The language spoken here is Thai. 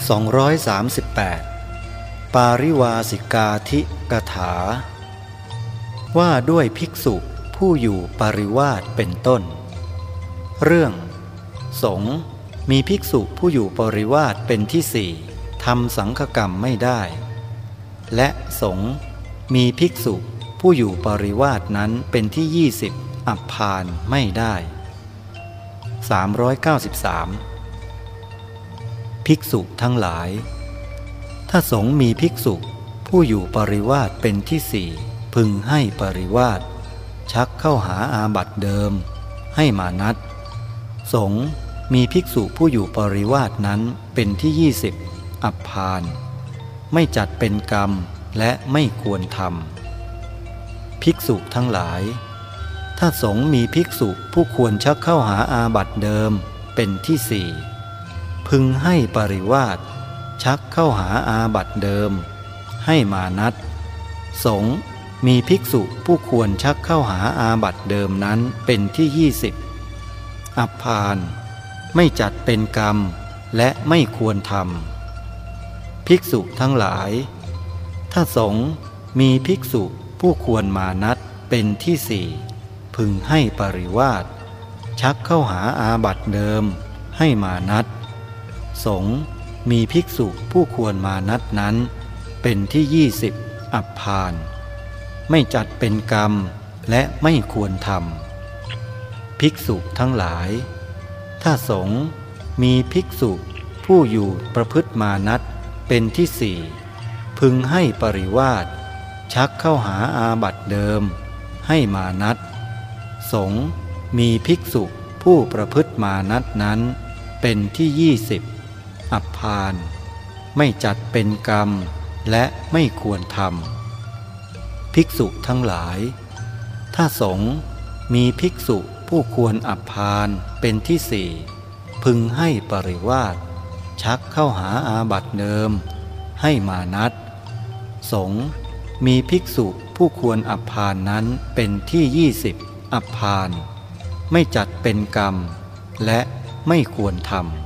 238 ปาริวาสิกาธิกถา ว่าด้วยภิกษุผู้อยู่ปาริวาสเป็นต้น เรื่อง สงมีภิกษุผู้อยู่ปริวาสเป็นที่สี่ทำสังฆกรรมไม่ได้ และสงมีภิกษุผู้อยู่ปริวาสนั้นเป็นที่ยี่สิบอับพานไม่ได้ 393 ภิกษุทั้งหลาย ถ้าสงมีภิกษุผู้อยู่ปริวาสเป็นที่สี่พึงให้ปริวาสชักเข้าหาอาบัตเดิม ให้มานัด สงมีภิกษุผู้อยู่ปริวาสนั้นเป็นที่ยี่สิบอับพาน ไม่จัดเป็นกรรมและไม่ควรทำภิกษุทั้งหลาย ถ้าสงฆ์มีภิกษุผู้ควรชักเข้าหาอาบัติเดิมเป็นที่สี่ พึงให้ปริวาสชักเข้าหาอาบัติเดิม ให้มานัต สงฆ์มีภิกษุผู้ควรชักเข้าหาอาบัติเดิมนั้นเป็นที่ยี่สิบอัพภานไม่จัดเป็นกรรมและไม่ควรทำภิกษุทั้งหลาย ถ้าสงมีภิกษุผู้ควรมานัดเป็นที่สี่พึงให้ปริวาสชักเข้าหาอาบัตเดิมให้มานัด สงมีภิกษุผู้ควรมานัดนั้น เป็นที่ยี่สิบอับพาน ไม่จัดเป็นกรรมและไม่ควรทำภิกษุทั้งหลาย ถ้าสงมีภิกษุผู้อยู่ประพฤติมานัดเป็นที่สี่พึงให้ปริวาสชักเข้าหาอาบัตเดิม ให้มานัดสงมีภิกษุผู้ประพฤติมานัดนั้น เป็นที่ยี่สิบ อับพาน ไม่จัดเป็นกรรมและไม่ควรทำภิกษุทั้งหลาย ถ้าสงมีภิกษุผู้ควรอับพานเป็นที่สี่พึงให้ปริวาสชักเข้าหาอาบัตเดิม ให้มานัด สงมีภิกษุผู้ควรอับพานนั้นเป็นที่ยี่สิบอับพาน ไม่จัดเป็นกรรม และไม่ควรทำ